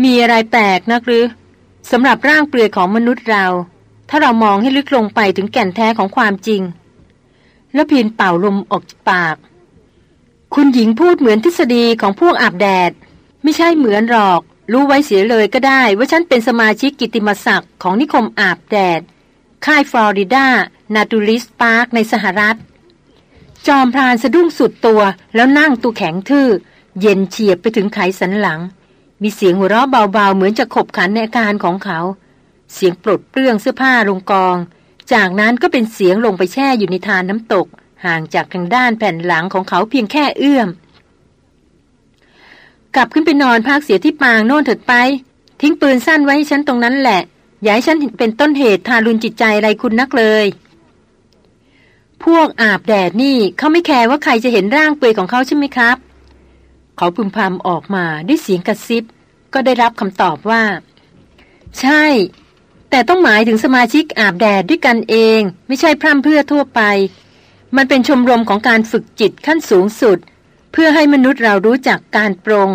มีอะไรแปลกนักหรือสำหรับร่างเปลือยของมนุษย์เรา ถ้าเรามองให้ลึกลงไปถึงแก่นแท้ของความจริง แล้วพีนเป่าลมออกจากปาก คุณหญิงพูดเหมือนทฤษฎีของพวกอาบแดด ไม่ใช่เหมือนหรอก รู้ไว้เสียเลยก็ได้ ว่าฉันเป็นสมาชิกกิติมศักดิ์ของนิคมอาบแดด ค่ายฟลอริดา นาตูลิสพาร์คในสหรัฐ จอมพรานสะดุ้งสุดตัวแล้วนั่งตัวแข็งทื่อ เย็นเฉียบไปถึงไขสันหลัง มีเสียงหัวเราะเบาๆ เหมือนจะขบขันในอาการของเขา เสียงปลดเปลื้องเสื้อผ้าลงกอง จากนั้นก็เป็นเสียงลงไปแช่อยู่ในทานน้ำตก ห่างจากทางด้านแผ่นหลังของเขาเพียงแค่เอื้อม กลับขึ้นไปนอนพักเสียที่ปางโน่นเถิดไป ทิ้งปืนสั้นไว้ให้ฉันตรงนั้นแหละ อย่าให้ฉันเป็นต้นเหตุทารุณจิตใจอะไรคุณนักเลยพวกอาบแดดนี่เขาไม่แคร์ว่าใครจะเห็นร่างเปลือยของเขาใช่ไหมครับ เขาพึมพำออกมาด้วยเสียงกระซิบ ก็ได้รับคำตอบว่า ใช่ แต่ต้องหมายถึงสมาชิกอาบแดดด้วยกันเอง ไม่ใช่พร่ำเพื่อทั่วไป มันเป็นชมรมของการฝึกจิตขั้นสูงสุด เพื่อให้มนุษย์เรารู้จักการปรง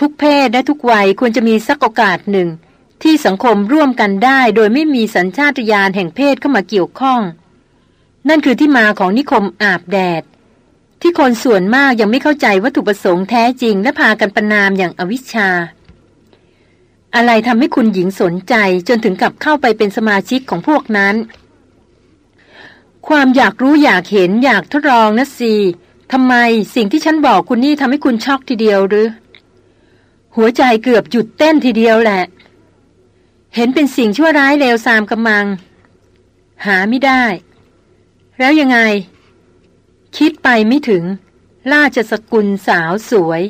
ทุกเพศและทุกวัยควรจะมีสักโอกาสหนึ่ง ที่สังคมร่วมกันได้ โดยไม่มีสัญชาตญาณแห่งเพศเข้ามาเกี่ยวข้อง นั่นคือที่มาของนิคมอาบแดดที่คนส่วนมากยังไม่เข้าใจวัตถุประสงค์แท้จริงและพากันประนามอย่างอวิชชา อะไรทำให้คุณหญิงสนใจจนถึงกับเข้าไปเป็นสมาชิกของพวกนั้น ความอยากรู้อยากเห็นอยากทดลองนะสิทำไมสิ่งที่ฉันบอกคุณนี่ทำให้คุณช็อกทีเดียวหรือ หัวใจเกือบหยุดเต้นทีเดียวแหละ เห็นเป็นสิ่งชั่วร้ายเลวทรามกำมัง หาไม่ได้ แล้วยังไง คิดไปไม่ถึง ราชสกุลสาวสวย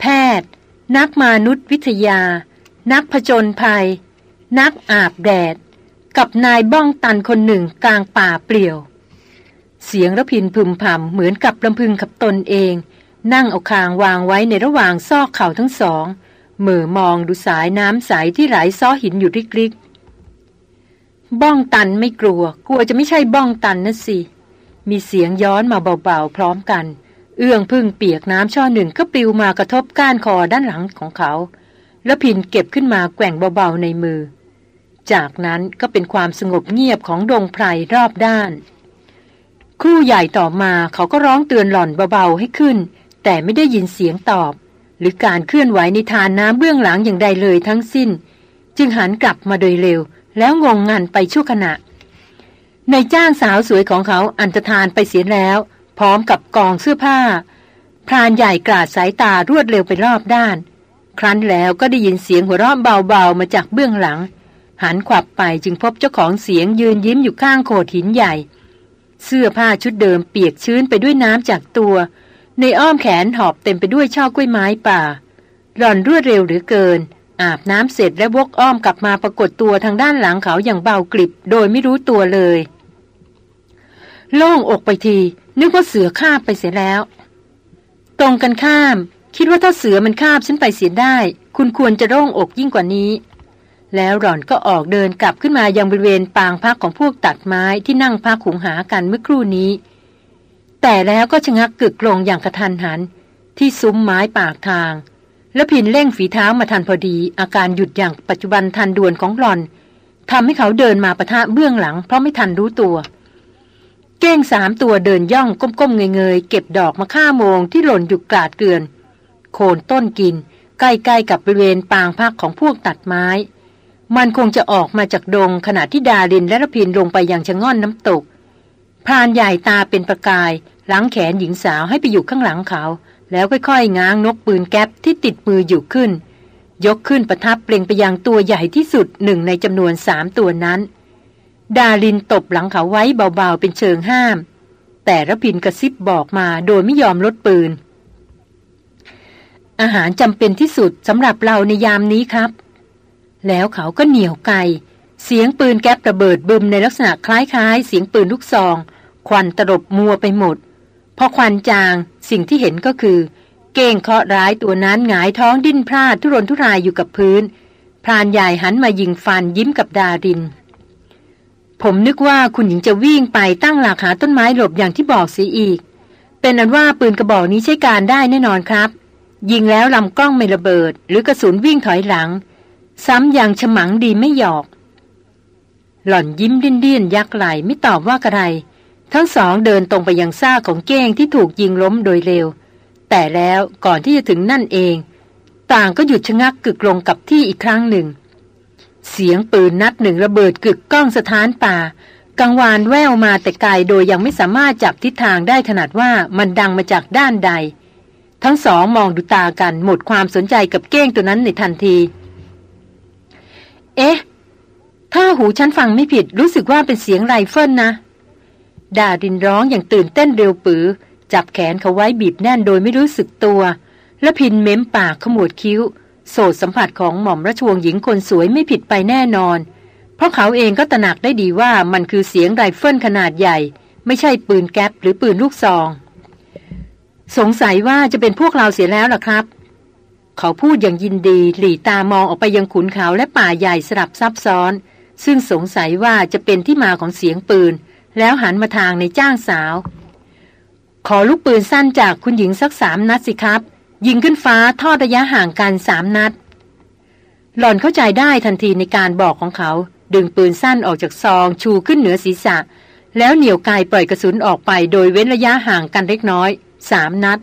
แพทย์ นักมนุษยวิทยา นักผจญภัย นักอาบแดด กับนายบ้องตันคนหนึ่งกลางป่าเปลี่ยว เสียงระพินพึมพำเหมือนกับลำพึงกับตนเอง นั่งเอาคางวางไว้ในระหว่างซอกเข่าทั้งสองเมื่อมองดูสายน้ำใสที่ไหลซ้อหินอยู่ริกๆบ้องตันไม่กลัว กลัวจะไม่ใช่บ้องตันนะสิ มีเสียงย้อนมาเบาๆพร้อมกัน เอื้องพึ่งเปียกน้ำช่อหนึ่งก็ปลิวมากระทบก้านคอด้านหลังของเขา แล้วพินเก็บขึ้นมาแกว่งเบาๆในมือ จากนั้นก็เป็นความสงบเงียบของดงไพรรอบด้าน ครู่ใหญ่ต่อมาเขาก็ร้องเตือนหล่อนเบาๆให้ขึ้น แต่ไม่ได้ยินเสียงตอบ หรือการเคลื่อนไหวในทานน้ำเบื้องหลังอย่างใดเลยทั้งสิ้น จึงหันกลับมาโดยเร็ว แล้วงงงันไปชั่วขณะในจ้างสาวสวยของเขาอันตรธานไปเสียแล้ว พร้อมกับกองเสื้อผ้าพรานใหญ่กราดสายตารวดเร็วไปรอบด้าน ครั้นแล้วก็ได้ยินเสียงหัวเราะเบาๆมาจากเบื้องหลัง หันขวับไปจึงพบเจ้าของเสียงยืนยิ้มอยู่ข้างโขดหินใหญ่ เสื้อผ้าชุดเดิมเปียกชื้นไปด้วยน้ำจากตัว ในอ้อมแขนหอบเต็มไปด้วยช่อกล้วยไม้ป่า หล่อนรวดเร็วหรือเกิน อาบน้ำเสร็จและวกอ้อมกลับมาปรากฏตัวทางด้านหลังเขาอย่างเบากริบ โดยไม่รู้ตัวเลย โล่งอกไปที นึกว่าเสือคาไปเสียแล้ว ตรงกันข้าม คิดว่าถ้าเสือมันคาบฉันไปเสียได้ คุณควรจะโล่งอกยิ่งกว่านี้ แล้วหล่อนก็ออกเดินกลับขึ้นมายังบริเวณปางพักของพวกตัดไม้ที่นั่งพักหุงหากันเมื่อครู่นี้ แต่แล้วก็ชะงักกึกลงอย่างกระทันหัน ที่ซุ้มไม้ปากทาง แล้วพินเร่งฝีเท้ามาทันพอดี อาการหยุดอย่างปัจจุบันทันด่วนของหล่อนทำให้เขาเดินมาประทะเบื้องหลัง เพราะไม่ทันรู้ตัวเก้งสามตัวเดินย่องก้มๆเงยๆเก็บดอกมะข่าโมงที่หล่นอยู่กาดเกลือน โคนต้นกิน ใกล้ๆกับบริเวณปางพักของพวกตัดไม้ มันคงจะออกมาจากดงขณะที่ดารินและระพินลงไปยังชะง่อนน้ำตกพรานใหญ่ตาเป็นประกายล้างแขนหญิงสาวให้ไปอยู่ข้างหลังเขา แล้วค่อยๆ ง้างนกปืนแก๊ปที่ติดมืออยู่ขึ้น ยกขึ้นประทับเปล่งไปยังตัวใหญ่ที่สุดหนึ่งในจำนวนสามตัวนั้น ดาลินตบหลังเขาไว้เบาๆเป็นเชิงห้าม แต่ระพินกระซิบบอกมาโดยไม่ยอมลดปืน อาหารจำเป็นที่สุดสำหรับเราในยามนี้ครับ แล้วเขาก็เหนียวไกเสียงปืนแก๊ประเบิดบึมในลักษณะคล้ายๆ เสียงปืนลูกซอง ควันตลบมัวไปหมด พอควันจางสิ่งที่เห็นก็คือ เก้งเคาะร้ายตัวนั้นหงายท้องดิ้นพลาดทุรนทุรายอยู่กับพื้น พรานใหญ่หันมายิงฟันยิ้มกับดาริน ผมนึกว่าคุณหญิงจะวิ่งไปตั้งหลักหาต้นไม้หลบอย่างที่บอกเสียอีก เป็นอันว่าปืนกระบอกนี้ใช้การได้แน่นอนครับ ยิงแล้วลำกล้องไม่ระเบิด หรือกระสุนวิ่งถอยหลัง ซ้ำอย่างฉมังดีไม่หยอก หล่อนยิ้มดิ้นดิ้นยักไหลไม่ตอบว่าอะไร ทั้งสองเดินตรงไปยังซ่าของเก้งที่ถูกยิงล้มโดยเร็ว แต่แล้วก่อนที่จะถึงนั่นเอง ต่างก็หยุดชะงักกึกลงกับที่อีกครั้งหนึ่ง เสียงปืนนัดหนึ่งระเบิดกึกก้องสถานป่ากังวานแววมาแต่ไกลโดยยังไม่สามารถจับทิศทางได้ขนาดว่ามันดังมาจากด้านใด ทั้งสองมองดูตากันหมดความสนใจกับเก้งตัวนั้นในทันที เอ๊ะ ถ้าหูฉันฟังไม่ผิดรู้สึกว่าเป็นเสียงไรเฟิลนะ ดารินร้องอย่างตื่นเต้นเร็วปรื๋อ จับแขนเขาไว้บีบแน่นโดยไม่รู้สึกตัว รพินทร์เม้มปากขมวดคิ้ว โสตสัมผัสของหม่อมราชวงศ์หญิงคนสวยไม่ผิดไปแน่นอน เพราะเขาเองก็ตระหนักได้ดีว่ามันคือเสียงไรเฟิลขนาดใหญ่ ไม่ใช่ปืนแก๊ปหรือปืนลูกซอง สงสัยว่าจะเป็นพวกเราเสียแล้วล่ะครับ เขาพูดอย่างยินดีหลีตามองออกไปยังขุนเขาและป่าใหญ่สลับซับซ้อน ซึ่งสงสัยว่าจะเป็นที่มาของเสียงปืน แล้วหันมาทางในจ้างสาว ขอลูกปืนสั้นจากคุณหญิงสักสามนัดสิครับ ยิงขึ้นฟ้าทอดระยะห่างกันสามนัด หล่อนเข้าใจได้ทันทีในการบอกของเขา ดึงปืนสั้นออกจากซองชูขึ้นเหนือศีรษะ แล้วเหนี่ยวกายปล่อยกระสุนออกไปโดยเว้นระยะห่างกันเล็กน้อย สามนัด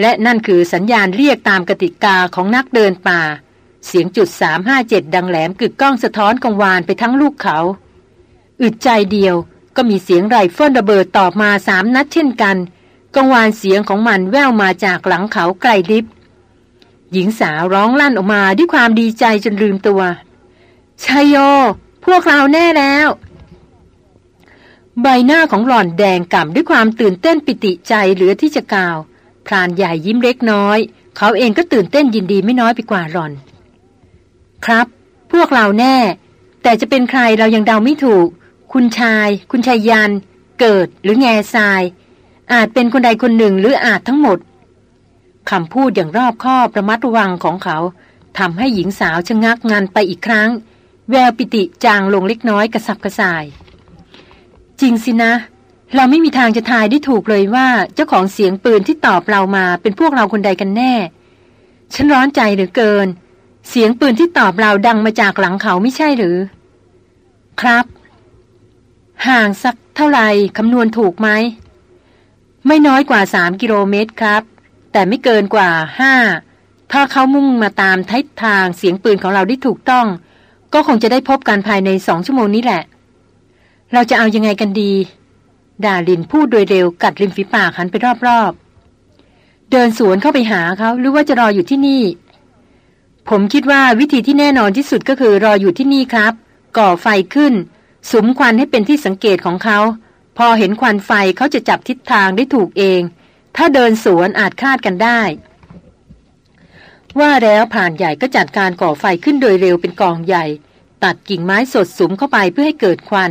และนั่นคือสัญญาณเรียกตามกติกาของนักเดินป่า เสียงจุดสามห้าเจ็ดดังแหลมกึกก้องสะท้อนกังวานไปทั้งลูกเขา อึดใจเดียวก็มีเสียงไรเฟิลระเบิดตอบมาสามนัดเช่นกันกังวานเสียงของมันแว่วมาจากหลังเขาไกลลิบหญิงสาวร้องลั่นออกมาด้วยความดีใจจนลืมตัวชายโย พวกเราแน่แล้ว ใบหน้าของหล่อนแดงก่ำด้วยความตื่นเต้นปิติใจเหลือที่จะกล่าว พรานใหญ่ยิ้มเล็กน้อย เขาเองก็ตื่นเต้นยินดีไม่น้อยไปกว่าหล่อน ครับ พวกเราแน่ แต่จะเป็นใครเรายังเดาไม่ถูก คุณชาย คุณชายยัน เกิดหรือแง่ทราย อาจเป็นคนใดคนหนึ่งหรืออาจทั้งหมดคำพูดอย่างรอบคอบระมัดระวังของเขาทำให้หญิงสาวชะงักงันไปอีกครั้ง แววปิติจางลงเล็กน้อยกระสับกระส่าย จริงสินะ เราไม่มีทางจะทายได้ถูกเลยว่าเจ้าของเสียงปืนที่ตอบเรามาเป็นพวกเราคนใดกันแน่ ฉันร้อนใจเหลือเกิน เสียงปืนที่ตอบเราดังมาจากหลังเขาไม่ใช่หรือ ครับ ห่างสักเท่าไหร่คำนวณถูกไหม ไม่น้อยกว่าสามกิโลเมตรครับ แต่ไม่เกินกว่าห้าถ้าเขามุ่งมาตามทิศทางเสียงปืนของเราได้ถูกต้อง ก็คงจะได้พบกันภายในสองชั่วโมงนี้แหละ เราจะเอายังไงกันดี ดาลินพูดโดยเร็วกัดริมฝีปากหันไปรอบๆ เดินสวนเข้าไปหาเขาหรือว่าจะรออยู่ที่นี่ ผมคิดว่าวิธีที่แน่นอนที่สุดก็คือรออยู่ที่นี่ครับ ก่อไฟขึ้น สุมควันให้เป็นที่สังเกตของเขา พอเห็นควันไฟเขาจะจับทิศทางได้ถูกเอง ถ้าเดินสวนอาจคาดกันได้ ว่าแล้วผ่านใหญ่ก็จัดการก่อไฟขึ้นโดยเร็วเป็นกองใหญ่ ตัดกิ่งไม้สดสุมเข้าไปเพื่อให้เกิดควัน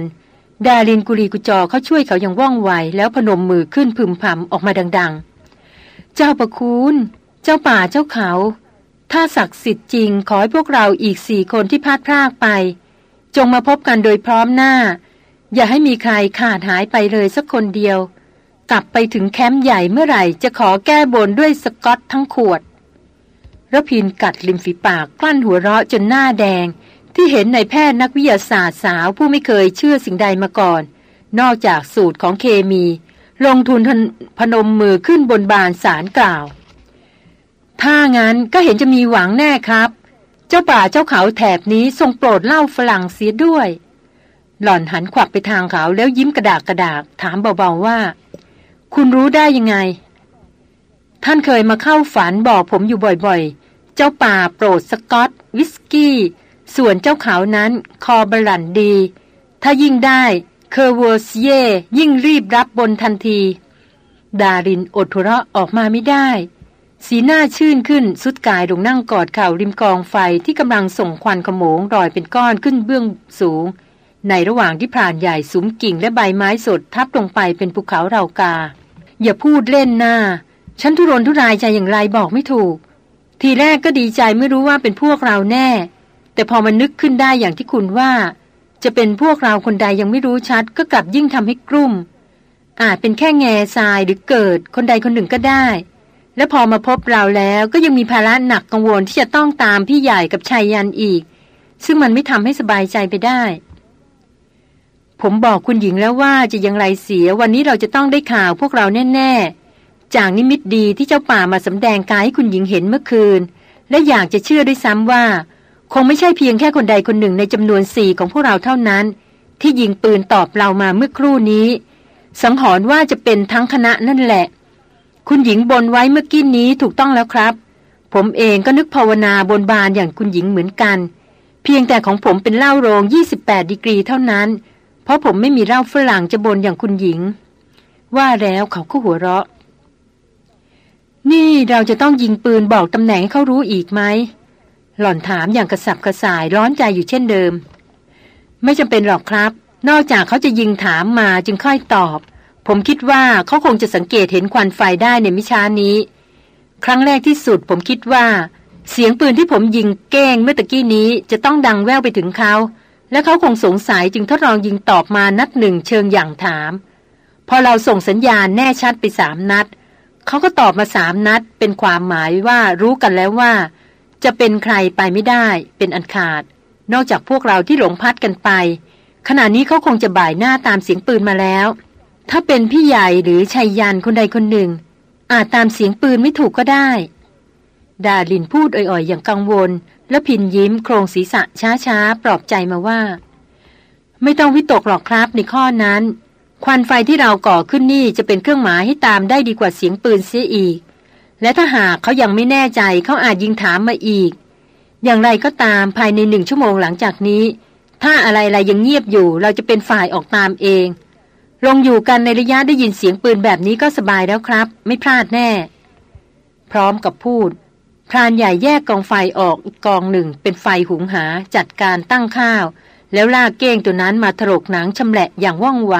ดารินกุลีกุจอเขาช่วยเขาอย่างว่องไว แล้วพนมมือขึ้นพึมพำออกมาดัง ๆ เจ้าประคุณเจ้าป่าเจ้าเขา ถ้าศักดิ์สิทธิ์จริงขอให้พวกเราอีกสี่คนที่พลาดพลากไป จงมาพบกันโดยพร้อมหน้า อย่าให้มีใครขาดหายไปเลยสักคนเดียว กลับไปถึงแคมป์ใหญ่เมื่อไหร่จะขอแก้บนด้วยสกอตทั้งขวดระพินกัดริมฝีปากกลั้นหัวเราะจนหน้าแดง ที่เห็นในแพทย์นักวิทยาศาสตร์สาวผู้ไม่เคยเชื่อสิ่งใดมาก่อน นอกจากสูตรของเคมี ลงทุนพนมมือขึ้นบนบานสารกล่าว ถ้างั้นก็เห็นจะมีหวังแน่ครับ เจ้าป่าเจ้าเขาแถบนี้ทรงโปรดเล่าฝรั่งเสียด้วย หล่อนหันขวับไปทางเขาแล้วยิ้มกระดากกระดากถามเบาๆว่า คุณรู้ได้ยังไง ท่านเคยมาเข้าฝันบอกผมอยู่บ่อยๆ เจ้าป่าโปรดสกอตวิสกี้ ส่วนเจ้าเขานั้นคอบลันดี ถ้ายิ่งได้เคอร์วอร์เยยิ่งรีบรับบนทันที ดารินอดทุระออกมาไม่ได้ สีหน้าชื่นขึ้นสุดกายลงนั่งกอดเข่าริมกองไฟที่กำลังส่งควันขโมงรอยเป็นก้อนขึ้นเบื้องสูง ในระหว่างที่ผ่านใหญ่สุมกิ่งและใบไม้สดทับลงไปเป็นภูเขาเรากา อย่าพูดเล่นหน้า ฉันทุรนทุรายใจอย่างไรบอกไม่ถูก ทีแรกก็ดีใจไม่รู้ว่าเป็นพวกเราแน่ แต่พอมันนึกขึ้นได้อย่างที่คุณว่า จะเป็นพวกเราคนใดยังไม่รู้ชัด ก็กลับยิ่งทำให้กลุ่ม อาจเป็นแค่แง่ทรายหรือเกิดคนใดคนหนึ่งก็ได้ และพอมาพบเราแล้วก็ยังมีภาระหนักกังวลที่จะต้องตามพี่ใหญ่กับชายยันอีก ซึ่งมันไม่ทำให้สบายใจไปได้ ผมบอกคุณหญิงแล้วว่าจะยังไรเสียวันนี้เราจะต้องได้ข่าวพวกเราแน่ ๆ จากนิมิตดีที่เจ้าป่ามาสำแดงกายให้คุณหญิงเห็นเมื่อคืน และอยากจะเชื่อด้วยซ้ำว่า คงไม่ใช่เพียงแค่คนใดคนหนึ่งในจำนวนสี่ของพวกเราเท่านั้น ที่ยิงปืนตอบเรามาเมื่อครู่นี้ สังหรณ์ว่าจะเป็นทั้งคณะนั่นแหละ คุณหญิงบนไว้เมื่อกี้นี้ถูกต้องแล้วครับ ผมเองก็นึกภาวนาบนบานอย่างคุณหญิงเหมือนกัน เพียงแต่ของผมเป็นเหล้าโรง 28 ดีกรีเท่านั้น เพราะผมไม่มีเหล้าฝรั่งจะบนอย่างคุณหญิง ว่าแล้วเขาก็หัวเราะ นี่เราจะต้องยิงปืนบอกตำแหน่งให้เขารู้อีกไหม หล่อนถามอย่างกระสับกระส่ายร้อนใจอยู่เช่นเดิม ไม่จำเป็นหรอกครับ นอกจากเขาจะยิงถามมาจึงค่อยตอบ ผมคิดว่าเขาคงจะสังเกตเห็นควันไฟได้ในมิช้านี้ ครั้งแรกที่สุดผมคิดว่า เสียงปืนที่ผมยิงเก้งเมื่อตะกี้นี้จะต้องดังแว่วไปถึงเขาและเขาคงสงสัยจึงทดลองยิงตอบมานัดหนึ่งเชิงอย่างถาม พอเราส่งสัญญาณแน่ชัดไปสามนัด เขาก็ตอบมาสามนัด เป็นความหมายว่ารู้กันแล้วว่า จะเป็นใครไปไม่ได้ เป็นอันขาด นอกจากพวกเราที่หลงพัดกันไป ขณะนี้เขาคงจะบ่ายหน้าตามเสียงปืนมาแล้ว ถ้าเป็นพี่ใหญ่หรือชัยยันคนใดคนหนึ่ง อาจตามเสียงปืนไม่ถูกก็ได้ ดาลินพูดอ่อยๆ อย่างกังวล แล้วพินยิ้มโครงศีรษะช้าๆ ปลอบใจมาว่า ไม่ต้องวิตกหรอกครับในข้อนั้น ควันไฟที่เราก่อขึ้นนี่จะเป็นเครื่องหมายให้ตามได้ดีกว่าเสียงปืนเสียอีก และถ้าหากเขายังไม่แน่ใจเขาอาจยิงถามมาอีก อย่างไรก็ตามภายในหนึ่งชั่วโมงหลังจากนี้ ถ้าอะไรๆยังเงียบอยู่เราจะเป็นฝ่ายออกตามเอง ลงอยู่กันในระยะได้ยินเสียงปืนแบบนี้ก็สบายแล้วครับ ไม่พลาดแน่ พร้อมกับพูดพรานใหญ่แยกกองไฟออกอีกกองหนึ่ง เป็นไฟหุงหาจัดการตั้งข้าว แล้วลากเก้งตัวนั้นมาถลกหนังชำแหละอย่างว่องไว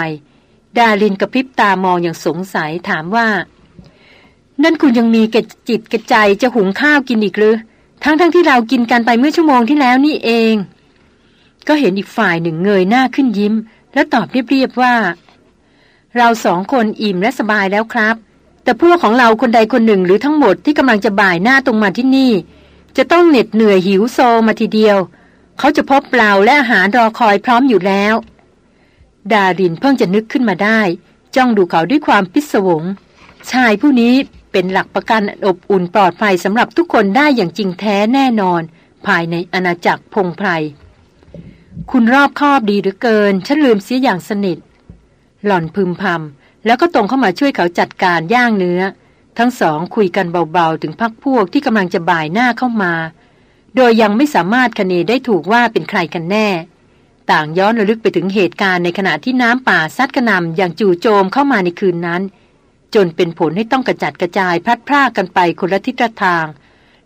ดาลินกระพริบตามองอย่างสงสัยถามว่า นั่นคุณยังมีเกระจิตกระใจจะหุงข้าวกินอีกหรือ ทั้งๆทที่เรากินกันไปเมื่อชั่วโมงที่แล้วนี่เอง ก็เห็นอีกฝ่ายหนึ่งเงยหน้าขึ้นยิ้ม แล้วตอบเรียบๆว่า เราสองคนอิ่มและสบายแล้วครับ แต่พวกของเราคนใดคนหนึ่งหรือทั้งหมดที่กำลังจะบ่ายหน้าตรงมาที่นี่ จะต้องเหน็ดเหนื่อยหิวโซมาทีเดียว เขาจะพบเปล่าและอาหารรอคอยพร้อมอยู่แล้ว ดารินเพิ่งจะนึกขึ้นมาได้ จ้องดูเขาด้วยความพิศวง ชายผู้นี้ เป็นหลักประกันอบอุ่นปลอดภัยสำหรับทุกคนได้อย่างจริงแท้แน่นอน ภายในอาณาจักรพงไพรคุณรอบคอบดีหรือเกิน ฉันลืมเสียอย่างสนิท หล่อนพึมพำแล้วก็ตรงเข้ามาช่วยเขาจัดการย่างเนื้อ ทั้งสองคุยกันเบาๆ ถึงพักพวกที่กำลังจะบ่ายหน้าเข้ามา โดยยังไม่สามารถคะเนได้ถูกว่าเป็นใครกันแน่ ต่างย้อนระลึกไปถึงเหตุการณ์ในขณะที่น้ำป่าซัดกระนำอย่างจู่โจมเข้ามาในคืนนั้น จนเป็นผลให้ต้องกระจัดกระจายพัดพรากกันไปคนละทิศทาง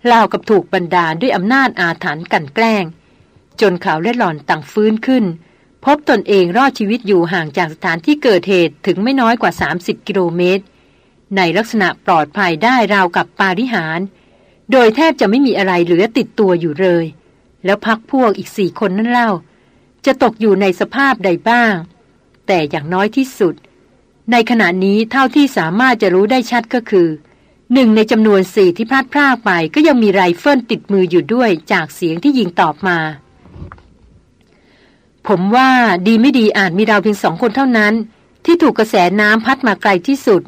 เล่ากับถูกบันดาด้วยอำนาจอาถรรพ์กันแกล้ง จนเขาและหล่อนต่างฟื้นขึ้น พบตนเองรอดชีวิตอยู่ห่างจากสถานที่เกิดเหตุถึงไม่น้อยกว่า 30 กิโลเมตร ในลักษณะปลอดภัยได้ราวกับปาริหารโดยแทบจะไม่มีอะไรเหลือติดตัวอยู่เลย แล้วพักพวกอีกสี่คนนั่นเล่า จะตกอยู่ในสภาพใดบ้าง แต่อย่างน้อยที่สุด ในขณะนี้เท่าที่สามารถจะรู้ได้ชัดก็คือหนึ่งในจำนวนสี่ที่พลัดพรากไปก็ยังมีไรเฟิลติดมืออยู่ด้วยจากเสียงที่ยิงตอบมา ผมว่าดีไม่ดีอาจมีเราเพียงสองคนเท่านั้น ที่ถูกกระแสน้ำพัดมาไกลที่สุด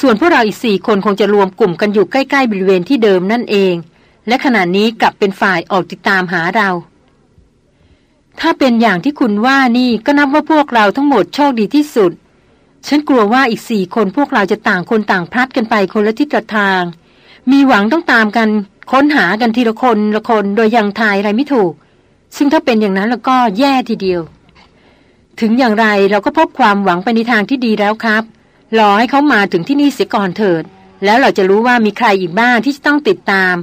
ส่วนพวกเราอีกสี่คนคงจะรวมกลุ่มกันอยู่ใกล้ๆบริเวณที่เดิมนั่นเอง และขณะนี้กลับเป็นฝ่ายออกติดตามหาเรา ถ้าเป็นอย่างที่คุณว่านี่ก็นับว่าพวกเราทั้งหมดโชคดีที่สุด ฉันกลัวว่าอีกสี่คนพวกเราจะต่างคนต่างพลัดกันไปคนละทิศละทาง มีหวังต้องตามกัน ค้นหากันทีละคนละคนโดยยังทายอะไรไม่ถูก ซึ่งถ้าเป็นอย่างนั้นแล้วก็แย่ทีเดียว ถึงอย่างไรเราก็พบความหวังไปในทางที่ดีแล้วครับรอให้เขามาถึงที่นี่เสียก่อนเถิด แล้วเราจะรู้ว่ามีใครอีกบ้างที่จะต้องติดตาม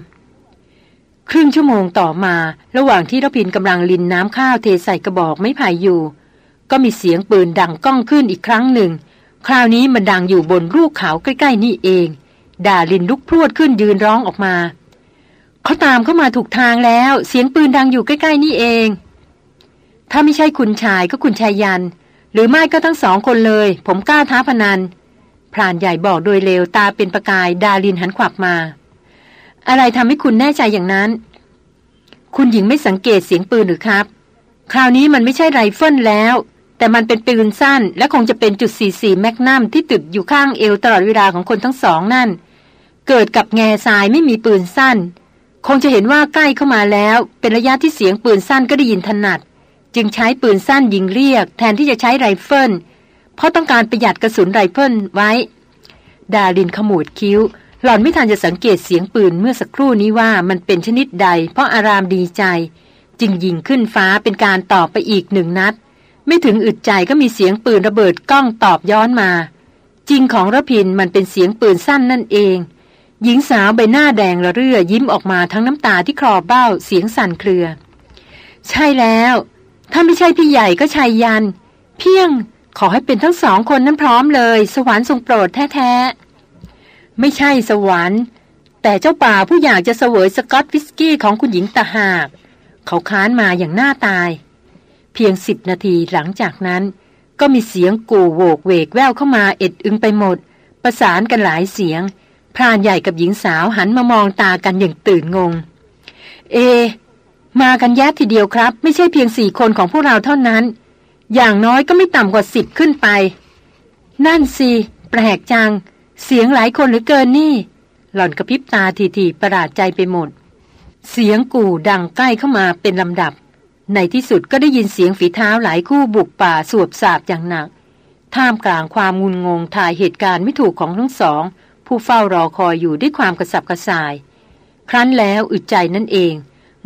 ครึ่งชั่วโมงต่อมา ระหว่างที่รพินกำลังลินน้ำข้าวเทใส่กระบอกไม่ไผ่อยู่ ก็มีเสียงปืนดังก้องขึ้นอีกครั้งหนึ่ง คราวนี้มันดังอยู่บนรูเขาใกล้ ๆ นี่เอง ดาลินลุกพรวดขึ้นยืนร้องออกมา เขาตามเข้ามาถูกทางแล้ว เสียงปืนดังอยู่ใกล้ ๆ นี่เอง ถ้าไม่ใช่คุณชายก็คุณชายยัน หรือไม่ก็ทั้งสองคนเลย ผมกล้าท้าพนันพพรานใหญ่บอกโดยเร็วตาเป็นประกาย ดาลินหันขวับมา อะไรทำให้คุณแน่ใจอย่างนั้น คุณหญิงไม่สังเกตเสียงปืนหรือครับ คราวนี้มันไม่ใช่ไรเฟิลแล้ว แต่มันเป็นปืนสั้น และคงจะเป็นจุด 44 แมกนัมที่ติดอยู่ข้างเอวตลอดเวลาของคนทั้งสองนั่น เกิดกับแง่ทรายไม่มีปืนสั้น คงจะเห็นว่าใกล้เข้ามาแล้ว เป็นระยะที่เสียงปืนสั้นก็ได้ยินถนัด จึงใช้ปืนสั้นยิงเรียก แทนที่จะใช้ไรเฟิลเพราะต้องการประหยัดกระสุนไรเฟิลไว้ ดารินขมวดคิ้ว หล่อนไม่ทันจะสังเกตเสียงปืนเมื่อสักครู่นี้ว่ามันเป็นชนิดใด เพราะอารามดีใจ จึงยิงขึ้นฟ้าเป็นการตอบไปอีกหนึ่งนัด ไม่ถึงอึดใจก็มีเสียงปืนระเบิดกล้องตอบย้อนมา จริงของระพินมันเป็นเสียงปืนสั้นนั่นเอง หญิงสาวใบหน้าแดงระเรื่อยิ้มออกมาทั้งน้ำตาที่คลอเบ้าเสียงสั่นเครือ ใช่แล้ว ถ้าไม่ใช่พี่ใหญ่ก็ชายยัน เพียงขอให้เป็นทั้งสองคนนั้นพร้อมเลย สวรรค์ทรงโปรดแท้ๆ ไม่ใช่สวรรค์ แต่เจ้าป่าผู้อยากจะเสวยสกอตวิสกี้ของคุณหญิงตาหาก เขาค้านมาอย่างหน้าตาย เพียงสิบนาทีหลังจากนั้น ก็มีเสียงกู่โวกเวกแววเข้ามาเอ็ดอึงไปหมด ประสานกันหลายเสียง พรานใหญ่กับหญิงสาวหันมามองตากันอย่างตื่นงง เอ มากันแยะทีเดียวครับ ไม่ใช่เพียงสี่คนของพวกเราเท่านั้น อย่างน้อยก็ไม่ต่ำกว่าสิบขึ้นไป นั่นสิแปลกจัง เสียงหลายคนหรือเกินนี่ หล่อนกระพริบตาทีๆประหลาดใจไปหมด เสียงกู่ดังใกล้เข้ามาเป็นลำดับ ในที่สุดก็ได้ยินเสียงฝีเท้าหลายคู่บุกป่าสวบสาบอย่างหนัก ท่ามกลางความงุนงงถ่ายเหตุการณ์ไม่ถูกของทั้งสอง ผู้เฝ้ารอคอยอยู่ด้วยความกระสับกระส่าย ครั้นแล้วอึดใจนั่นเอง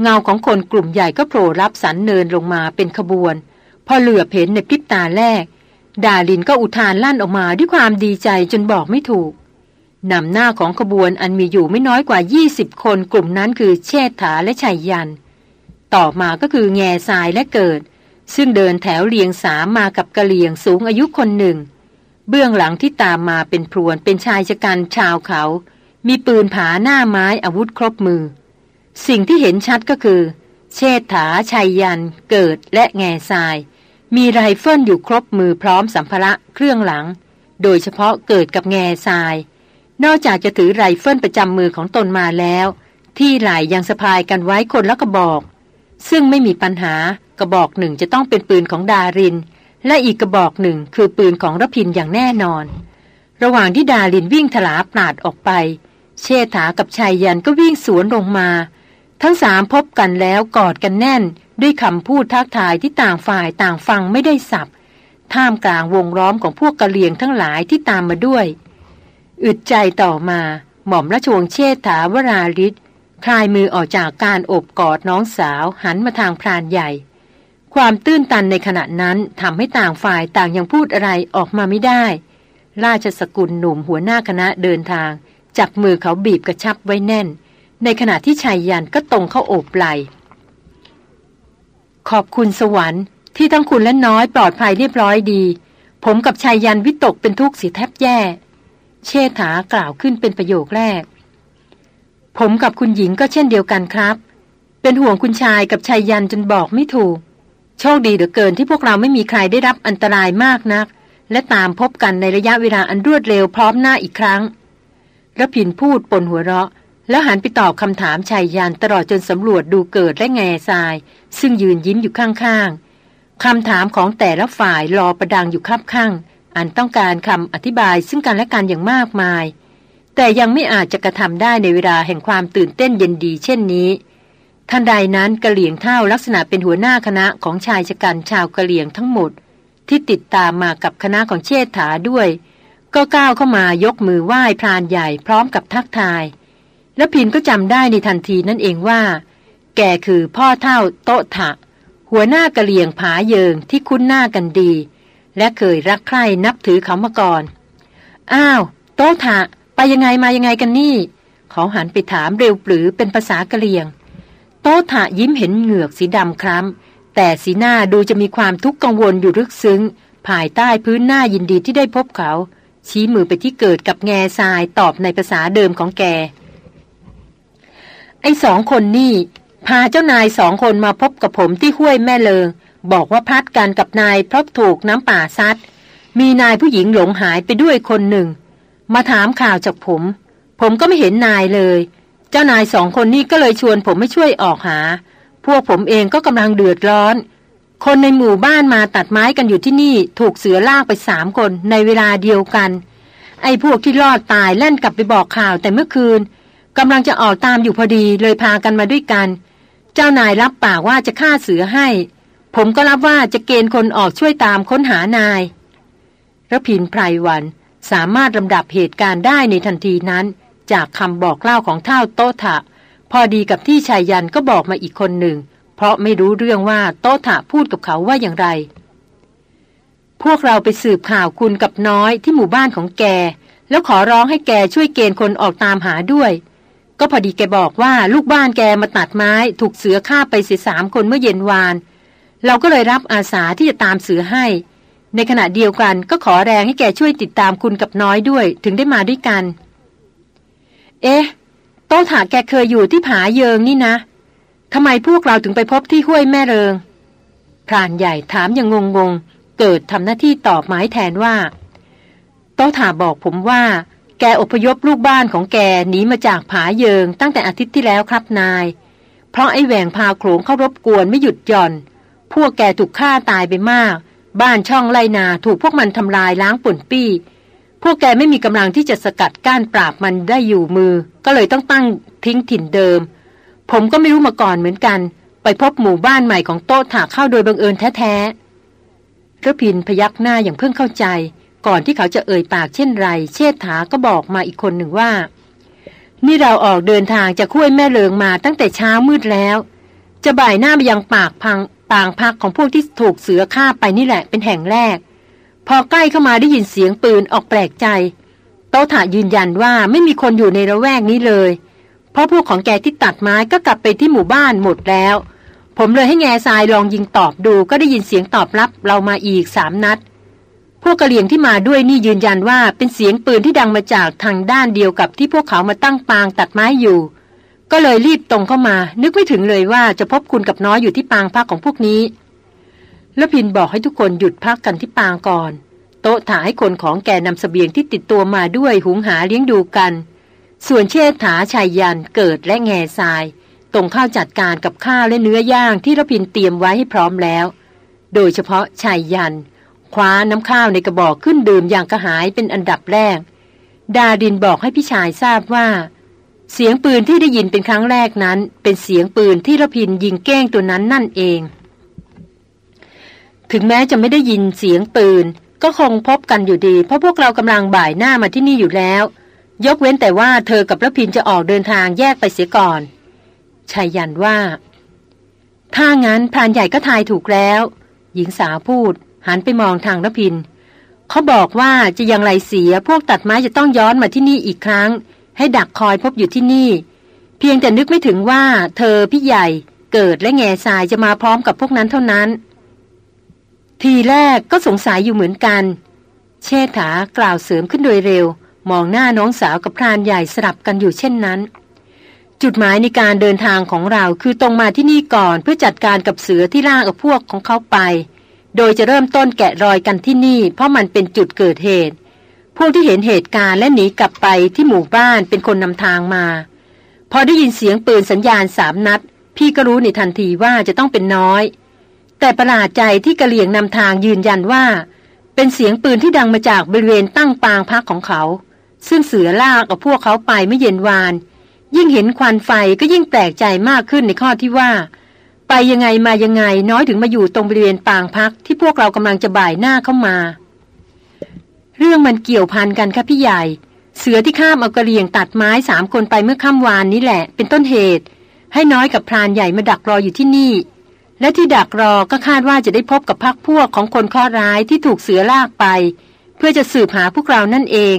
เงาของคนกลุ่มใหญ่ก็โผล่รับสันเนินลงมาเป็นขบวน พอเหลือเห็นในพริบตาแรก ดาลินก็อุทานลั่นออกมาด้วยความดีใจจนบอกไม่ถูกนำหน้าของขบวนอันมีอยู่ไม่น้อยกว่า 20 คนกลุ่มนั้นคือเชษฐาและชัยยัน ต่อมาก็คือแง่ทรายและเกิด ซึ่งเดินแถวเรียงสามมากับกะเหลี่ยงสูงอายุคนหนึ่ง เบื้องหลังที่ตามมาเป็นพรวนเป็นชายชะกันชาวเขา มีปืนผาหน้าไม้อาวุธครบมือ สิ่งที่เห็นชัดก็คือ เชษฐาไชยยันต์ เกิดและแง่ทราย มีไรเฟิลอยู่ครบมือพร้อมสัมภาระเครื่องหลัง โดยเฉพาะเกิดกับแง่ทราย นอกจากจะถือไรเฟิลประจำมือของตนมาแล้ว ที่ไหล่ยังสะพายกันไว้คนละกระบอก ซึ่งไม่มีปัญหากระบอกหนึ่งจะต้องเป็นปืนของดาริน และอีกกระบอกหนึ่งคือปืนของรพินทร์อย่างแน่นอน ระหว่างที่ดารินวิ่งถลาปนาดออกไป เชษฐากับชายยันก็วิ่งสวนลงมา ทั้งสามพบกันแล้วกอดกันแน่น ด้วยคำพูดทักทายที่ต่างฝ่ายต่างฟังไม่ได้สับท่ามกลางวงล้อมของพวกกะเหลี่ยงทั้งหลายที่ตามมาด้วย อึดใจต่อมา หม่อมราชวงศ์เชษฐาวราริศ คลายมือออกจากการอบกอดน้องสาวหันมาทางพรานใหญ่ ความตื้นตันในขณะนั้นทำให้ต่างฝ่ายต่างยังพูดอะไรออกมาไม่ได้ ราชสกุลหนุ่มหัวหน้าคณะเดินทาง จับมือเขาบีบกระชับไว้แน่น ในขณะที่ชายยันก็ตรงเข้าโอบไหลขอบคุณสวรรค์ที่ทั้งคุณและน้อยปลอดภัยเรียบร้อยดี ผมกับชายยันวิตกเป็นทุกข์เสียแทบแย่ เชษฐากล่าวขึ้นเป็นประโยคแรก ผมกับคุณหญิงก็เช่นเดียวกันครับ เป็นห่วงคุณชายกับชายยันจนบอกไม่ถูก โชคดีเหลือเกินที่พวกเราไม่มีใครได้รับอันตรายมากนัก และตามพบกันในระยะเวลาอันรวดเร็วพร้อมหน้าอีกครั้งระพินพูดปนหัวเราะ แล้วหันไปตอบคำถามชายยานตลอดจนสำรวจดูเกิดและแง่ทราย ซึ่งยืนยิ้มอยู่ข้างๆคำถามของแต่ละฝ่ายรอประดังอยู่ครับข้าง อันต้องการคำอธิบายซึ่งกันและกันอย่างมากมาย แต่ยังไม่อาจจะกระทำได้ในเวลาแห่งความตื่นเต้นเย็นดีเช่นนี้ทันใดนั้นกะเหลี่ยงเท่าลักษณะเป็นหัวหน้าคณะของชายชะกันชาวกะเหลี่ยงทั้งหมด ที่ติดตามมากับคณะของเชษฐาด้วย ก็ก้าวเข้ามายกมือไหว้พรานใหญ่พร้อมกับทักทาย แล้วพินก็จำได้ในทันทีนั่นเองว่า แกคือพ่อเท่าโตถะ หัวหน้ากะเหลี่ยงผาเยิงที่คุ้นหน้ากันดี และเคยรักใคร่นับถือเขามาก่อน อ้าว โตถะ ยังไงมายังไงกันนี่ เขาหันไปถามเร็วปรือเป็นภาษากะเลียง โตถะยิ้มเห็นเหงือกสีดำคล้ำแต่สีหน้าดูจะมีความทุกข์กังวลอยู่ลึกซึ้ง ภายใต้พื้นหน้ายินดีที่ได้พบเขา ชี้มือไปที่เกิดกับแง่ทรายตอบในภาษาเดิมของแก ไอ้สองคนนี่พาเจ้านายสองคนมาพบกับผมที่ห้วยแม่เลงบอกว่าพัดกันกับนายเพราะถูกน้ำป่าซัดมีนายผู้หญิงหลงหายไปด้วยคนหนึ่ง มาถามข่าวจากผม ผมก็ไม่เห็นนายเลย เจ้านายสองคนนี้ก็เลยชวนผมไม่ช่วยออกหา พวกผมเองก็กำลังเดือดร้อน คนในหมู่บ้านมาตัดไม้กันอยู่ที่นี่ ถูกเสือลากไปสามคนในเวลาเดียวกัน ไอ้พวกที่รอดตายเล่นกลับไปบอกข่าวแต่เมื่อคืนกำลังจะออกตามอยู่พอดีเลยพากันมาด้วยกัน เจ้านายรับปากว่าจะฆ่าเสือให้ ผมก็รับว่าจะเกณฑ์คนออกช่วยตามค้นหานายระพินไพรวัน สามารถลำดับเหตุการณ์ได้ในทันทีนั้น จากคำบอกเล่าของเท่าโตถะ พอดีกับที่ชายยันก็บอกมาอีกคนหนึ่ง เพราะไม่รู้เรื่องว่าโตถะพูดกับเขาว่าอย่างไร พวกเราไปสืบข่าวคุณกับน้อยที่หมู่บ้านของแก แล้วขอร้องให้แกช่วยเกณฑ์คนออกตามหาด้วย ก็พอดีแกบอกว่าลูกบ้านแกมาตัดไม้ ถูกเสือฆ่าไปเสียสามคนเมื่อเย็นวาน เราก็เลยรับอาสาที่จะตามเสือให้ ในขณะเดียวกันก็ขอแรงให้แกช่วยติดตามคุณกับน้อยด้วย ถึงได้มาด้วยกัน เอ๊ะโต้ถาแกเคยอยู่ที่ผาเยิงนี่นะทำไมพวกเราถึงไปพบที่ห้วยแม่เริงพรานใหญ่ถามอย่างงงงเกิดทำหน้าที่ตอบหมายแทนว่า โต้ถาบอกผมว่า แกอพยพลูกบ้านของแกหนีมาจากผาเยิงตั้งแต่อาทิตย์ที่แล้วครับนาย เพราะไอ้แหวงพาโขลงเข้ารบกวนไม่หยุดหย่อน พวกแกถูกฆ่าตายไปมาก บ้านช่องไรนาถูกพวกมันทำลายล้างป่นปี้ พวกแกไม่มีกำลังที่จะสกัดก้านปราบมันได้อยู่มือ ก็เลยต้องตั้งทิ้งถิ่นเดิม ผมก็ไม่รู้มาก่อนเหมือนกัน ไปพบหมู่บ้านใหม่ของโต๊ะถาเข้าโดยบังเอิญแท้ๆระพินพยักหน้าอย่างเพิ่งเข้าใจ ก่อนที่เขาจะเอ่ยปากเช่นไร เชษฐาก็บอกมาอีกคนหนึ่งว่า นี่เราออกเดินทางจะคุ้ยแม่เลิงมาตั้งแต่เช้ามืดแล้ว จะบ่ายหน้าไปยังปากพัง ปางพักของพวกที่ถูกเสือฆ่าไปนี่แหละเป็นแห่งแรก พอใกล้เข้ามาได้ยินเสียงปืนออกแปลกใจ โตถายืนยันว่าไม่มีคนอยู่ในระแวกนี้เลย เพราะพวกของแกที่ตัดไม้ก็กลับไปที่หมู่บ้านหมดแล้ว ผมเลยให้แง่ทรายลองยิงตอบดูก็ได้ยินเสียงตอบรับเรามาอีกสามนัด พวกกะเหลี่ยงที่มาด้วยนี่ยืนยันว่าเป็นเสียงปืนที่ดังมาจากทางด้านเดียวกับที่พวกเขามาตั้งปางตัดไม้อยู่ ก็เลยรีบตรงเข้ามา นึกไม่ถึงเลยว่าจะพบคุณกับน้อยอยู่ที่ปางพักของพวกนี้แล้วพินบอกให้ทุกคนหยุดพักกันที่ปางก่อน โต๊ะถ่าให้คนของแกนำสเสบียงที่ติดตัวมาด้วยหุงหาเลี้ยงดูกัน ส่วนเชษฐาชายยันเกิดและแง่ทราย ตรงข้าวจัดการกับข้าวและเนื้อย่างที่รพินเตรียมไว้ให้พร้อมแล้ว โดยเฉพาะชายยัน คว้าน้ำข้าวในกระบอกขึ้นดื่มอย่างกระหายเป็นอันดับแรก ดาดินบอกให้พี่ชายทราบว่า เสียงปืนที่ได้ยินเป็นครั้งแรกนั้น เป็นเสียงปืนที่ระพินยิงแก้งตัวนั้นนั่นเอง ถึงแม้จะไม่ได้ยินเสียงปืน ก็คงพบกันอยู่ดี เพราะพวกเรากำลังบ่ายหน้ามาที่นี่อยู่แล้ว ยกเว้นแต่ว่าเธอกับระพินจะออกเดินทางแยกไปเสียก่อนชายยันว่า ถ้างั้นพรานใหญ่ก็ทายถูกแล้ว หญิงสาวพูด หันไปมองทางระพินเขาบอกว่าจะยังไรเสียพวกตัดไม้จะต้องย้อนมาที่นี่อีกครั้ง ให้ดักคอยพบอยู่ที่นี่ เพียงแต่นึกไม่ถึงว่า เธอพี่ใหญ่เกิดและแง่ทรายจะมาพร้อมกับพวกนั้นเท่านั้น ทีแรกก็สงสัยอยู่เหมือนกัน เชษฐากล่าวเสริมขึ้นโดยเร็ว มองหน้าน้องสาวกับพรานใหญ่สลับกันอยู่เช่นนั้น จุดหมายในการเดินทางของเราคือตรงมาที่นี่ก่อนเพื่อจัดการกับเสือที่ล่ากับพวกของเขาไป โดยจะเริ่มต้นแกะรอยกันที่นี่ เพราะมันเป็นจุดเกิดเหตุ พวกที่เห็นเหตุการณ์และหนีกลับไปที่หมู่บ้านเป็นคนนำทางมา พอได้ยินเสียงปืนสัญญาณสามนัด พี่ก็รู้ในทันทีว่าจะต้องเป็นน้อย แต่ประหลาดใจที่กระเหลี่ยงนำทางยืนยันว่า เป็นเสียงปืนที่ดังมาจากบริเวณตั้งปางพักของเขา ซึ่งเสือลากกับพวกเขาไปไม่เย็นวาน ยิ่งเห็นควันไฟก็ยิ่งแปลกใจมากขึ้นในข้อที่ว่า ไปยังไงมายังไงน้อยถึงมาอยู่ตรงบริเวณปางพักที่พวกเรากำลังจะบ่ายหน้าเข้ามา เรื่องมันเกี่ยวพันกันครับพี่ใหญ่ เสือที่ข้ามเอากระเรียงตัดไม้สามคนไปเมื่อค่ำวานนี้แหละ เป็นต้นเหตุ ให้น้อยกับพรานใหญ่มาดักรออยู่ที่นี่ และที่ดักรอก็คาดว่าจะได้พบกับพักพวกของคนข้อร้ายที่ถูกเสือลากไป เพื่อจะสืบหาพวกเรานั่นเอง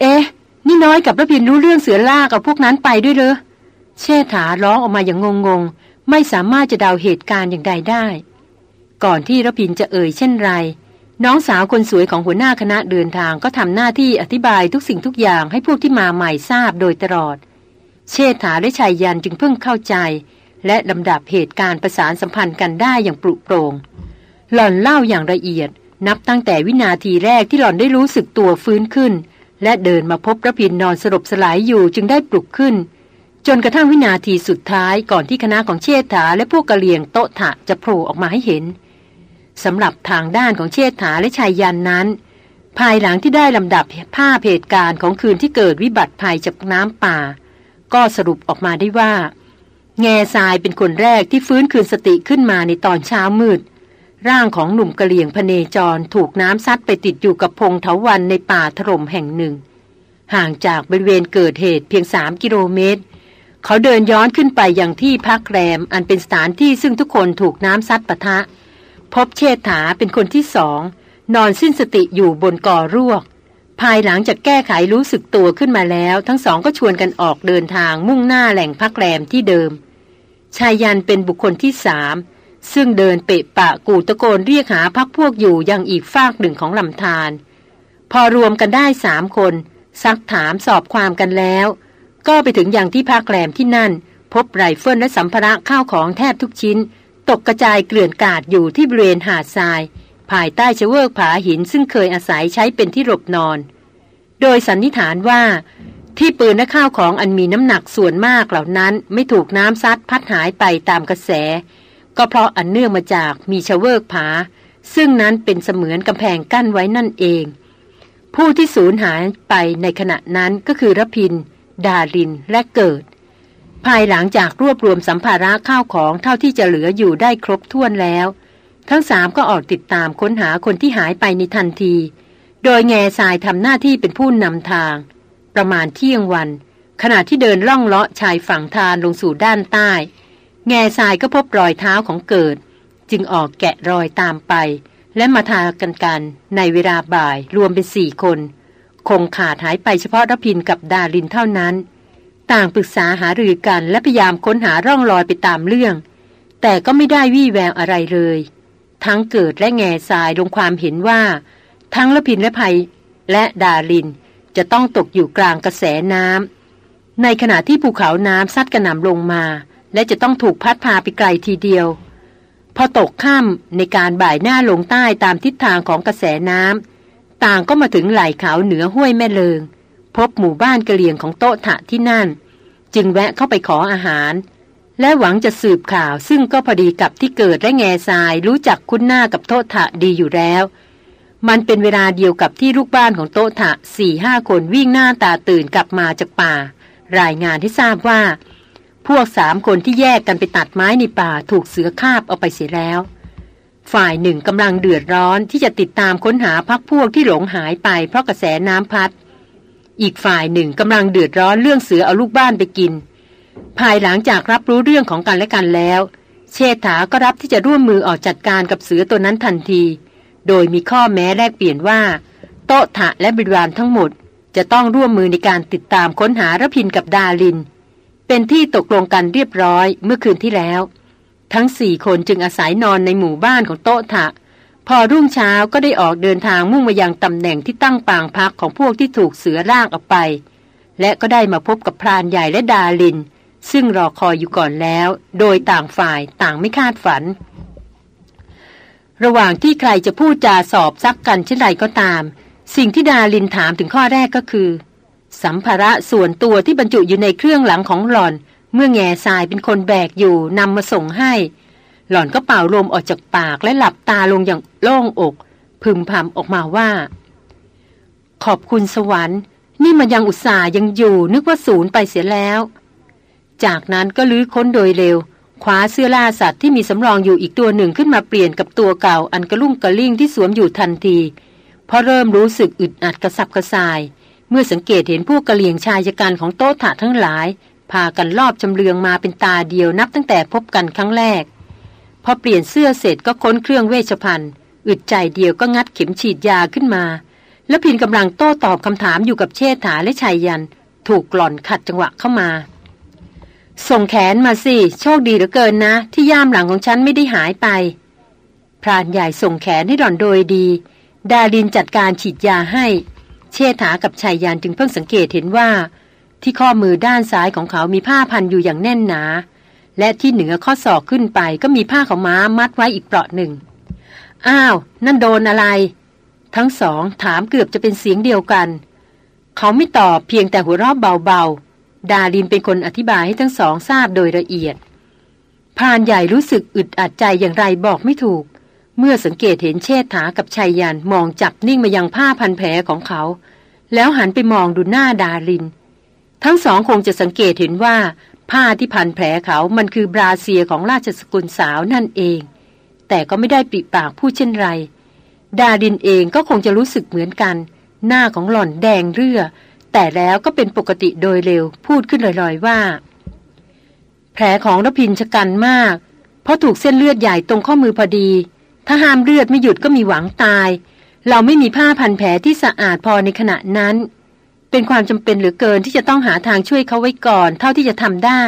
เอ๊ะ นี่น้อยกับระพินรู้เรื่องเสือลากกับพวกนั้นไปด้วยเหรอเชษฐาร้องออกมาอย่างงงๆ ไม่สามารถจะเดาเหตุการณ์อย่างใดได้ ก่อนที่ระพินจะเอ่ยเช่นไร น้องสาวคนสวยของหัวหน้าคณะเดินทางก็ทำหน้าที่อธิบายทุกสิ่งทุกอย่างให้พวกที่มาใหม่ทราบโดยตลอด เชษฐาและชายยันจึงเพิ่งเข้าใจ และลำดับเหตุการณ์ประสานสัมพันธ์กันได้อย่างปรุโปรง หล่อนเล่าอย่างละเอียด นับตั้งแต่วินาทีแรกที่หล่อนได้รู้สึกตัวฟื้นขึ้น และเดินมาพบระพินนอนสลบสลายอยู่จึงได้ปลุกขึ้น จนกระทั่งวินาทีสุดท้ายก่อนที่คณะของเชษฐาและพวกกะเหลี่ยงโต๊ะถะจะโผล่ออกมาให้เห็น สำหรับทางด้านของเชษฐาและชายยันนั้น ภายหลังที่ได้ลำดับภาพเหตุการณ์ของคืนที่เกิดวิบัติภัยจากน้ำป่า ก็สรุปออกมาได้ว่า แง่ทรายเป็นคนแรกที่ฟื้นคืนสติขึ้นมาในตอนเช้ามืด ร่างของหนุ่มกะเหลี่ยงพเนจรถูกน้ำซัดไปติดอยู่กับพงเถาวันในป่าถล่มแห่งหนึ่ง ห่างจากบริเวณเกิดเหตุเพียงสามกิโลเมตรเขาเดินย้อนขึ้นไปย่างที่พักแรม อันเป็นสถานที่ซึ่งทุกคนถูกน้ำซัดปะทะ พบเชษฐาเป็นคนที่สอง นอนสิ้นสติอยู่บนก่อรวก ภายหลังจากแก้ไขรู้สึกตัวขึ้นมาแล้ว ทั้งสองก็ชวนกันออกเดินทางมุ่งหน้าแหล่งพักแรมที่เดิม ชายยันเป็นบุคคลที่สามซึ่งเดินเปะปะกูตะโกนเรียกหาพักพวกอยู่ยังอีกฝากหนึ่งของลำธารพอรวมกันได้สามคน ซักถามสอบความกันแล้ว ก็ไปถึงอย่างที่พักแรมที่นั่น พบไรเฟิลและสัมภาระข้าวของแทบทุกชิ้น ตกกระจายเกลื่อนกาดอยู่ที่บริเวณหาดทราย ภายใต้เชเวกผาหินซึ่งเคยอาศัยใช้เป็นที่หลบนอน โดยสันนิษฐานว่า ที่ปืนและข้าวของอันมีน้ำหนักส่วนมากเหล่านั้นไม่ถูกน้ำซัดพัดหายไปตามกระแส ก็เพราะอันเนื่องมาจากมีเชเวกผา ซึ่งนั้นเป็นเสมือนกำแพงกั้นไว้นั่นเอง ผู้ที่สูญหายไปในขณะนั้นก็คือรพิน ดารินและเกิด ภายหลังจากรวบรวมสัมภาระข้าวของเท่าที่จะเหลืออยู่ได้ครบถ้วนแล้ว ทั้งสามก็ออกติดตามค้นหาคนที่หายไปในทันที โดยแง่ทรายทำหน้าที่เป็นผู้นำทาง ประมาณเที่ยงวัน ขณะที่เดินล่องเลาะชายฝั่งทานลงสู่ด้านใต้ แง่ทรายก็พบรอยเท้าของเกิด จึงออกแกะรอยตามไป และมาทากันกันในเวลาบ่ายรวมเป็นสี่คน คงขาดหายไปเฉพาะรพินกับดารินเท่านั้น ต่างปรึกษาหารือกันและพยายามค้นหาร่องรอยไปตามเรื่อง แต่ก็ไม่ได้วี่แววอะไรเลย ทั้งเกิดและแง่ทรายลงความเห็นว่า ทั้งละพินและภัย และดาลินจะต้องตกอยู่กลางกระแสน้ำในขณะที่ภูเขาน้ำซัดกระหน่ำลงมา และจะต้องถูกพัดพาไปไกลทีเดียว พอตกค่ำในการบ่ายหน้าลงใต้ตามทิศทางของกระแสน้ำต่างก็มาถึงไหล่เขาเหนือห้วยแม่เลิง พบหมู่บ้านกะเหลี่ยงของโต๊ะถะที่นั่น จึงแวะเข้าไปขออาหาร และหวังจะสืบข่าวซึ่งก็พอดีกับที่เกิดและแง่ทรายรู้จักคุ้นหน้ากับโต๊ะถะดีอยู่แล้ว มันเป็นเวลาเดียวกับที่ลูกบ้านของโต๊ะถะสี่ห้าคนวิ่งหน้าตาตื่นกลับมาจากป่า รายงานที่ทราบว่า พวกสามคนที่แยกกันไปตัดไม้ในป่าถูกเสือคาบเอาไปเสียแล้วฝ่ายหนึ่งกำลังเดือดร้อนที่จะติดตามค้นหาพักพวกที่หลงหายไปเพราะกระแสน้ำพัด อีกฝ่ายหนึ่งกำลังเดือดร้อนเรื่องเสือเอาลูกบ้านไปกิน ภายหลังจากรับรู้เรื่องของกันและกันแล้ว เชษฐาก็รับที่จะร่วมมือออกจัดการกับเสือตัวนั้นทันที โดยมีข้อแม้แลกเปลี่ยนว่า โต๊ะถะและบริวารทั้งหมด จะต้องร่วมมือในการติดตามค้นหาระพินกับดาลิน เป็นที่ตกลงกันเรียบร้อยเมื่อคืนที่แล้ว ทั้งสี่คนจึงอาศัยนอนในหมู่บ้านของโต๊ะถะ พอรุ่งเช้าก็ได้ออกเดินทางมุ่งมายังตำแหน่งที่ตั้งปางพักของพวกที่ถูกเสือล่างออกไป และก็ได้มาพบกับพรานใหญ่และดาลิน ซึ่งรอคอยอยู่ก่อนแล้ว โดยต่างฝ่ายต่างไม่คาดฝัน ระหว่างที่ใครจะพูดจาสอบซักกันเช่นไรก็ตาม สิ่งที่ดาลินถามถึงข้อแรกก็คือ สัมภาระส่วนตัวที่บรรจุอยู่ในเครื่องหลังของหลอน เมื่อแง่ทรายเป็นคนแบกอยู่นำมาส่งให้ หล่อนก็เป่าลมออกจากปากและหลับตาลงอย่างโล่งอก พึมพำออกมาว่า ขอบคุณสวรรค์ นี่มันยังอุตส่าห์ยังอยู่นึกว่าศูนย์ไปเสียแล้ว จากนั้นก็ลื้อค้นโดยเร็วคว้าเสื้อล่าสัตว์ที่มีสำรองอยู่อีกตัวหนึ่งขึ้นมาเปลี่ยนกับตัวเก่าอันกระลุ่งกระลิ่งที่สวมอยู่ทันทีเพราะเริ่มรู้สึกอึดอัดกระสับกระส่าย เมื่อสังเกตเห็นพวกกระเหลี่ยงชายกันของโต๊ะถะทั้งหลาย พากันรอบจำเลืองมาเป็นตาเดียวนับตั้งแต่พบกันครั้งแรก พอเปลี่ยนเสื้อเสร็จก็ค้นเครื่องเวชภัณฑ์อึดใจเดียวก็งัดเข็มฉีดยาขึ้นมา แล้วพินกำลังโต้ตอบคำถามอยู่กับเชษฐาและชายยัน ถูกหล่อนขัดจังหวะเข้ามา ส่งแขนมาสิ โชคดีเหลือเกินนะ ที่ย่ามหลังของฉันไม่ได้หายไป พรานใหญ่ส่งแขนให้หล่อนโดยดี ดาดินจัดการฉีดยาให้ เชษฐากับชายยันจึงเพิ่งสังเกตเห็นว่า ที่ข้อมือด้านซ้ายของเขามีผ้าพันอยู่อย่างแน่นหนา และที่เหนือข้อศอกขึ้นไปก็มีผ้าของม้ามัดไว้อีกเปราะหนึ่ง อ้าว นั่นโดนอะไร ทั้งสองถามเกือบจะเป็นเสียงเดียวกัน เขาไม่ตอบเพียงแต่หัวเราะเบาๆ ดารินเป็นคนอธิบายให้ทั้งสองทราบโดยละเอียดพรานใหญ่รู้สึกอึดอัดใจอย่างไรบอกไม่ถูก เมื่อสังเกตเห็นเชษฐากับชายยันมองจับนิ่งมายังผ้าพันแผลของเขา แล้วหันไปมองดูหน้าดาริน ทั้งสองคงจะสังเกตเห็นว่า ผ้าที่พันแผลเขามันคือบราเซียของราชสกุลสาวนั่นเอง แต่ก็ไม่ได้ปิปากพูดเช่นไร ดารินเองก็คงจะรู้สึกเหมือนกัน หน้าของหล่อนแดงเรื่อ แต่แล้วก็เป็นปกติโดยเร็วพูดขึ้นลอยๆว่า แผลของรพินชะกันมาก เพราะถูกเส้นเลือดใหญ่ตรงข้อมือพอดี ถ้าห้ามเลือดไม่หยุดก็มีหวังตาย เราไม่มีผ้าพันแผลที่สะอาดพอในขณะนั้น เป็นความจำเป็นเหลือเกินที่จะต้องหาทางช่วยเขาไว้ก่อน เท่าที่จะทำได้